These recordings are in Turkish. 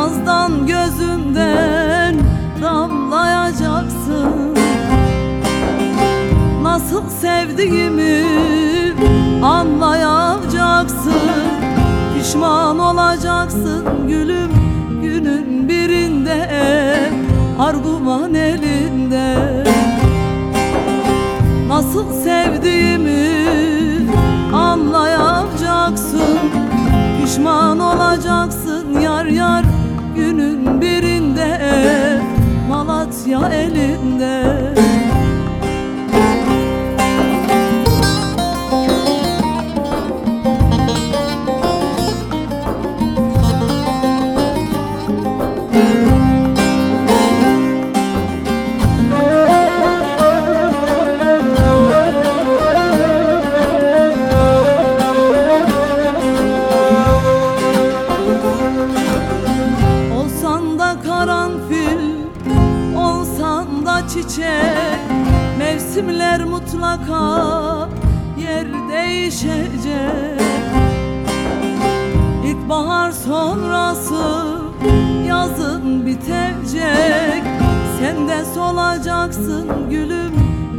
Birazdan gözümden damlayacaksın. Nasıl sevdiğimi anlayacaksın. Pişman olacaksın gülüm günün birinde Arguman elinde. Nasıl sevdiğimi anlayacaksın. Pişman olacaksın yar yar günün birinde Malatya elinde çiçek Mevsimler mutlaka yer değişecek. İlkbahar sonrası yazın bitecek. Sen de solacaksın gülüm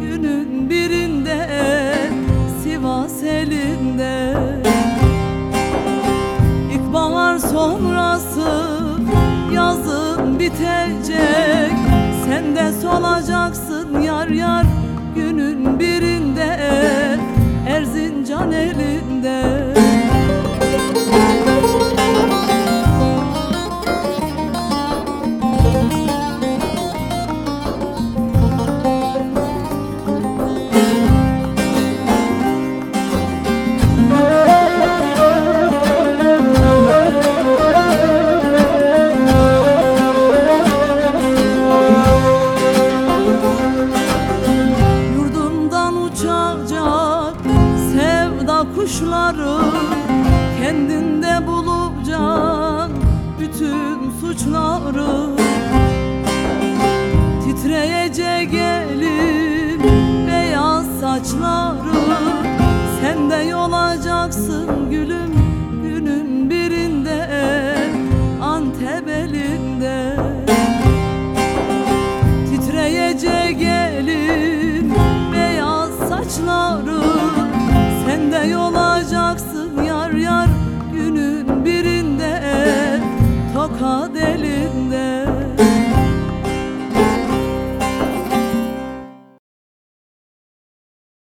günün birinde Sivas elinde. İlkbahar sonrası yazın bitecek yar günün birinde Erzincan elinde kuşları Kendinde bulacak bütün suçları. Titreyecek gelin beyaz saçları Sen de yolacaksın gülüm Böyle olacaksın yar yar günün birinde? Tokat elinde.